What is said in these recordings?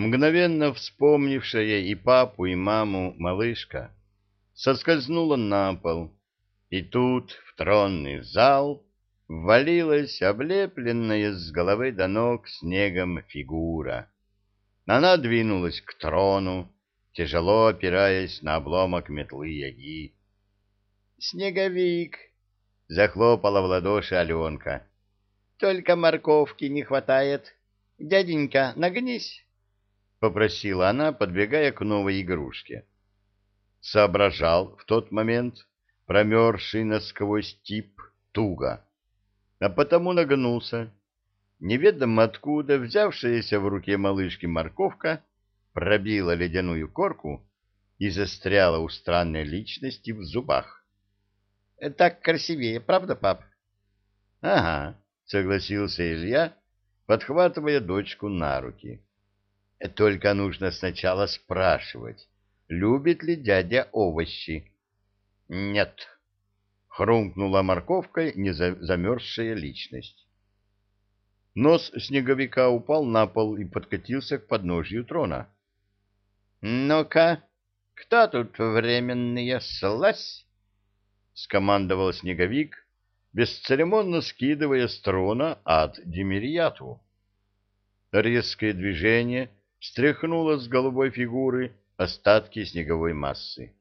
Мгновенно вспомнившая и папу, и маму малышка соскользнула на пол, и тут в тронный зал ввалилась облепленная с головы до ног снегом фигура. Она двинулась к трону, тяжело опираясь на обломок метлы яги. «Снеговик!» — захлопала в ладоши Аленка. «Только морковки не хватает. Дяденька, нагнись!» — попросила она, подбегая к новой игрушке. Соображал в тот момент промерзший насквозь тип туго, а потому нагнулся. Неведомо откуда взявшаяся в руке малышки морковка пробила ледяную корку и застряла у странной личности в зубах. — Так красивее, правда, пап? — Ага, — согласился Илья, подхватывая дочку на руки. — Только нужно сначала спрашивать, любит ли дядя овощи. — Нет, — хрумкнула морковкой незамерзшая личность. Нос снеговика упал на пол и подкатился к подножью трона. — Ну-ка, кто тут временный слазь? — скомандовал снеговик, бесцеремонно скидывая с трона от Демирьяту. Резкое движение стряхнуло с голубой фигуры остатки снеговой массы.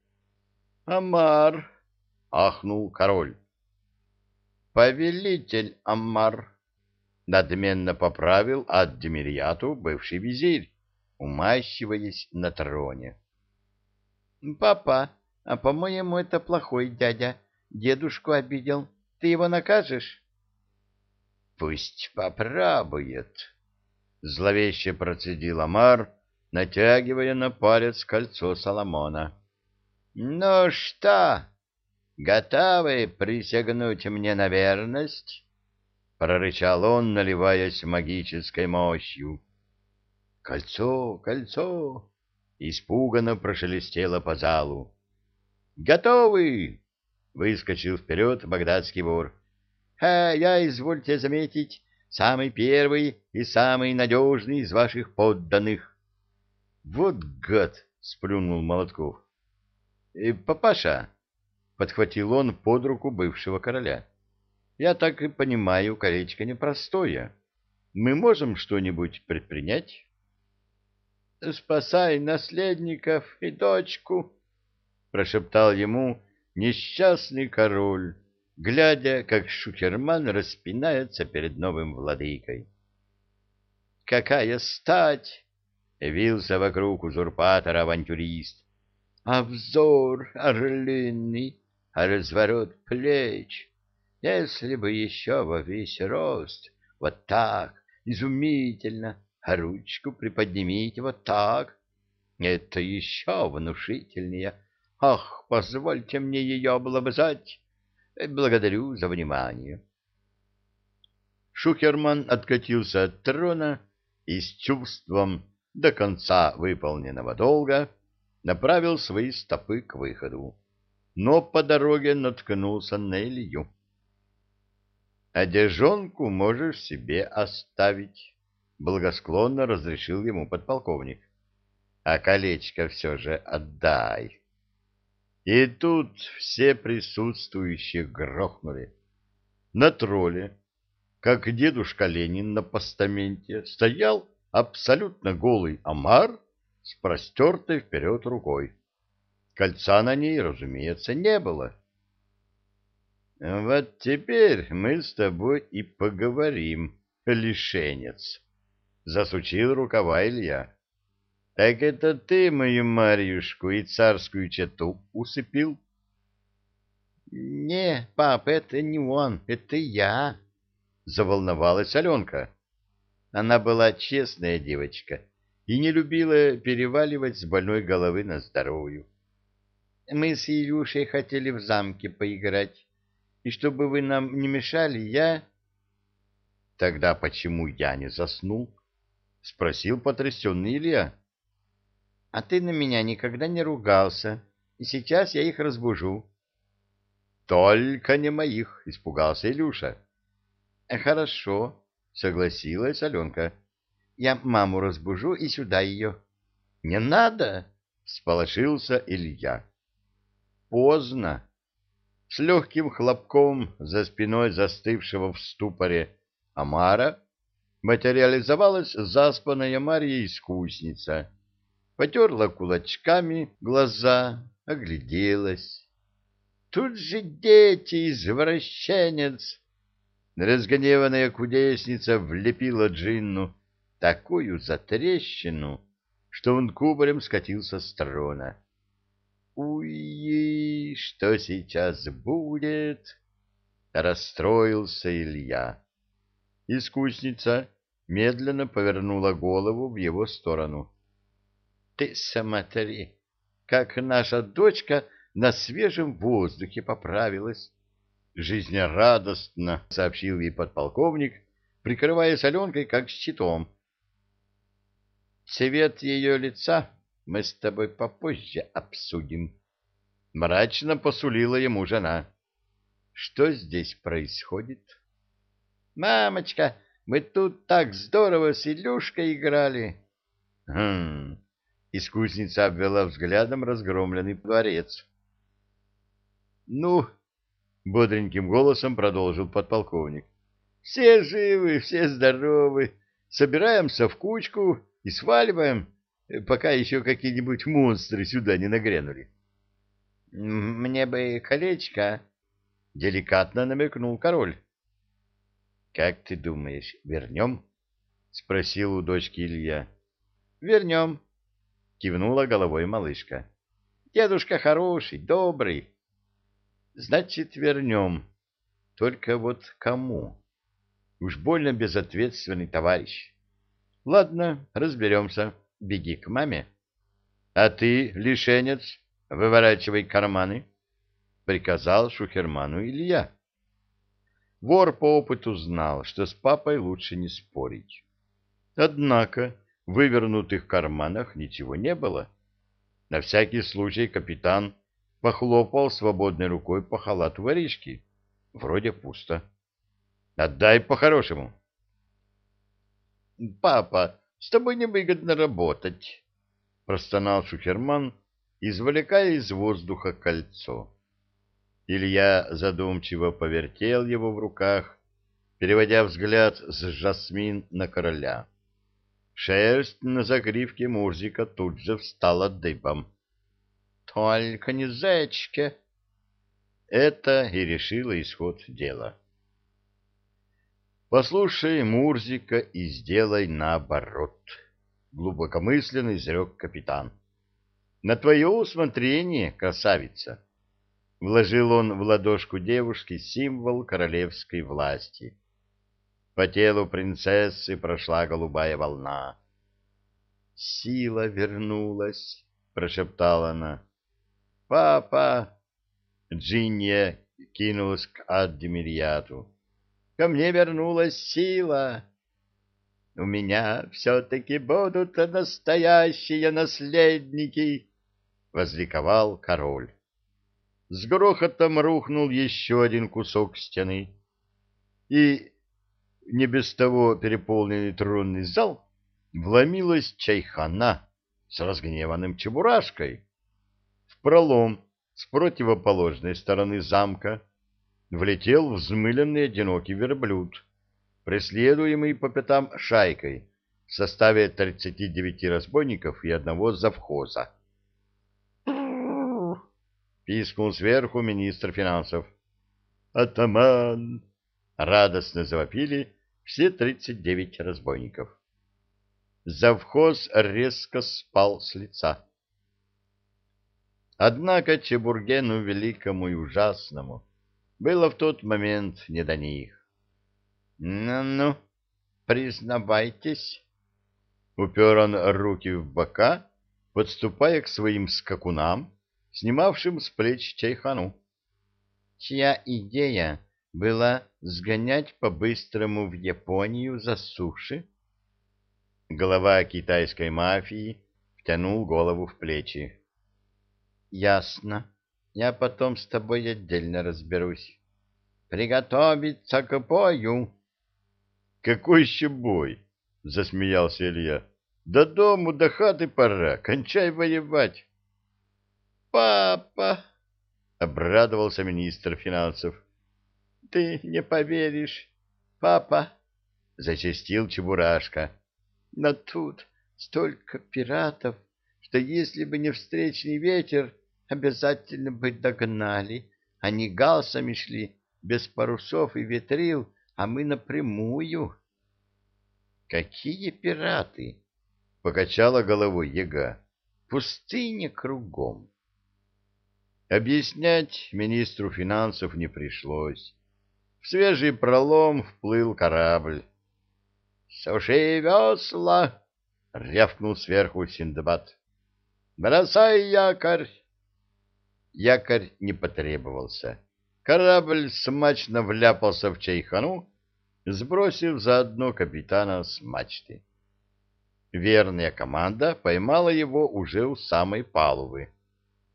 «Амар!» — ахнул король. «Повелитель Амар!» надменно поправил от Демирьяту бывший визирь, умащиваясь на троне. — Папа, а по-моему, это плохой дядя. Дедушку обидел. Ты его накажешь? — Пусть попробует, — зловеще процедил Амар, натягивая на палец кольцо Соломона. — Ну что, готовы присягнуть мне на верность? прорычал он, наливаясь магической мощью. «Кольцо! Кольцо!» — испуганно прошелестело по залу. «Готовы!» — выскочил вперед багдадский вор. «Ха, я, извольте заметить, самый первый и самый надежный из ваших подданных». «Вот гад!» — сплюнул Молотков. «Э, «Папаша!» — подхватил он под руку бывшего короля. Я так и понимаю, колечко непростое. Мы можем что-нибудь предпринять? — Спасай наследников и дочку, — прошептал ему несчастный король, глядя, как Шукерман распинается перед новым владыкой. — Какая стать! — явился вокруг узурпатора авантюрист. — А взор орлиный, а разворот плеч — если бы еще во весь рост, вот так, изумительно, а ручку приподнимите вот так. Это еще внушительнее. Ах, позвольте мне ее облобызать. Благодарю за внимание. Шухерман откатился от трона и с чувством до конца выполненного долга направил свои стопы к выходу, но по дороге наткнулся на Илью. Одежонку можешь себе оставить, — благосклонно разрешил ему подполковник. — А колечко все же отдай. И тут все присутствующие грохнули. На тролле, как дедушка Ленин на постаменте, стоял абсолютно голый омар с простертой вперед рукой. Кольца на ней, разумеется, не было. — вот теперь мы с тобой и поговорим, лишенец, засучил рукава Илья. Так это ты мою Марьюшку и царскую чету усыпил? Не, пап, это не он, это я, заволновалась Аленка. Она была честная девочка и не любила переваливать с больной головы на здоровую. Мы с Илюшей хотели в замке поиграть и чтобы вы нам не мешали, я... — Тогда почему я не заснул? — спросил потрясенный Илья. — А ты на меня никогда не ругался, и сейчас я их разбужу. — Только не моих, — испугался Илюша. — Хорошо, — согласилась Аленка. — Я маму разбужу и сюда ее. — Не надо! — сполошился Илья. Поздно. С легким хлопком за спиной застывшего в ступоре Амара материализовалась заспанная Марья-искусница, потерла кулачками глаза, огляделась. Тут же дети, извращенец! Разгневанная кудесница влепила Джинну такую затрещину, что он кубарем скатился с трона. «Уи, что сейчас будет?» — расстроился Илья. Искусница медленно повернула голову в его сторону. «Ты смотри, как наша дочка на свежем воздухе поправилась!» Жизнерадостно сообщил ей подполковник, прикрывая соленкой как щитом. «Цвет ее лица мы с тобой попозже обсудим. Мрачно посулила ему жена. Что здесь происходит? Мамочка, мы тут так здорово с Илюшкой играли. Хм. Искусница обвела взглядом разгромленный дворец. Ну, бодреньким голосом продолжил подполковник. Все живы, все здоровы. Собираемся в кучку и сваливаем пока еще какие-нибудь монстры сюда не нагрянули. — Мне бы колечко, — деликатно намекнул король. — Как ты думаешь, вернем? — спросил у дочки Илья. — Вернем, — кивнула головой малышка. — Дедушка хороший, добрый. — Значит, вернем. Только вот кому? Уж больно безответственный товарищ. Ладно, разберемся. — беги к маме. — А ты, лишенец, выворачивай карманы, — приказал Шухерману Илья. Вор по опыту знал, что с папой лучше не спорить. Однако вывернутых карманах ничего не было. На всякий случай капитан похлопал свободной рукой по халату воришки. Вроде пусто. «Отдай по-хорошему». «Папа, с тобой невыгодно работать, — простонал Шухерман, извлекая из воздуха кольцо. Илья задумчиво повертел его в руках, переводя взгляд с Жасмин на короля. Шерсть на загривке Мурзика тут же встала дыбом. — Только не зечки! Это и решило исход дела. Послушай Мурзика и сделай наоборот, — глубокомысленно изрек капитан. На твое усмотрение, красавица! Вложил он в ладошку девушки символ королевской власти. По телу принцессы прошла голубая волна. «Сила вернулась», — прошептала она. «Папа!» Джинья кинулась к Аддемирьяту. Ко мне вернулась сила. У меня все-таки будут настоящие наследники, — возликовал король. С грохотом рухнул еще один кусок стены, и не без того переполненный тронный зал вломилась чайхана с разгневанным чебурашкой. В пролом с противоположной стороны замка влетел взмыленный одинокий верблюд, преследуемый по пятам шайкой в составе 39 разбойников и одного завхоза. Пискнул сверху министр финансов. «Атаман!» — радостно завопили все 39 разбойников. Завхоз резко спал с лица. Однако Чебургену великому и ужасному было в тот момент не до них. «Ну-ну, признавайтесь!» Упер он руки в бока, подступая к своим скакунам, снимавшим с плеч чайхану. «Чья идея была сгонять по-быстрому в Японию за суши?» Голова китайской мафии втянул голову в плечи. «Ясно. Я потом с тобой отдельно разберусь. Приготовиться к бою. Какой еще бой? — засмеялся Илья. — До дому, до хаты пора, кончай воевать. — Папа! — обрадовался министр финансов. — Ты не поверишь, папа! — зачастил Чебурашка. — Но тут столько пиратов, что если бы не встречный ветер, обязательно бы догнали. Они галсами шли, без парусов и ветрил, а мы напрямую. — Какие пираты? — покачала головой яга. — Пустыня кругом. Объяснять министру финансов не пришлось. Свежий пролом вплыл корабль. — Суши весла! — рявкнул сверху Синдбад. — Бросай якорь! Якорь не потребовался. Корабль смачно вляпался в чайхану, сбросив заодно капитана с мачты. Верная команда поймала его уже у самой палубы.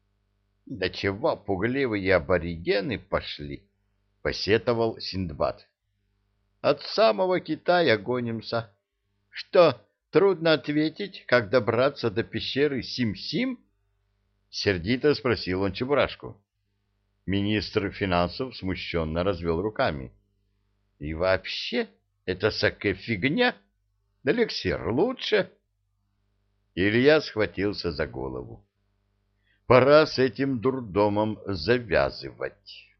— Да чего пугливые аборигены пошли! — посетовал Синдбад. — От самого Китая гонимся. Что, трудно ответить, как добраться до пещеры Сим-Сим? — сердито спросил он Чебурашку. Министр финансов смущенно развел руками. — И вообще, это всякая фигня. Эликсир лучше. Илья схватился за голову. Пора с этим дурдомом завязывать.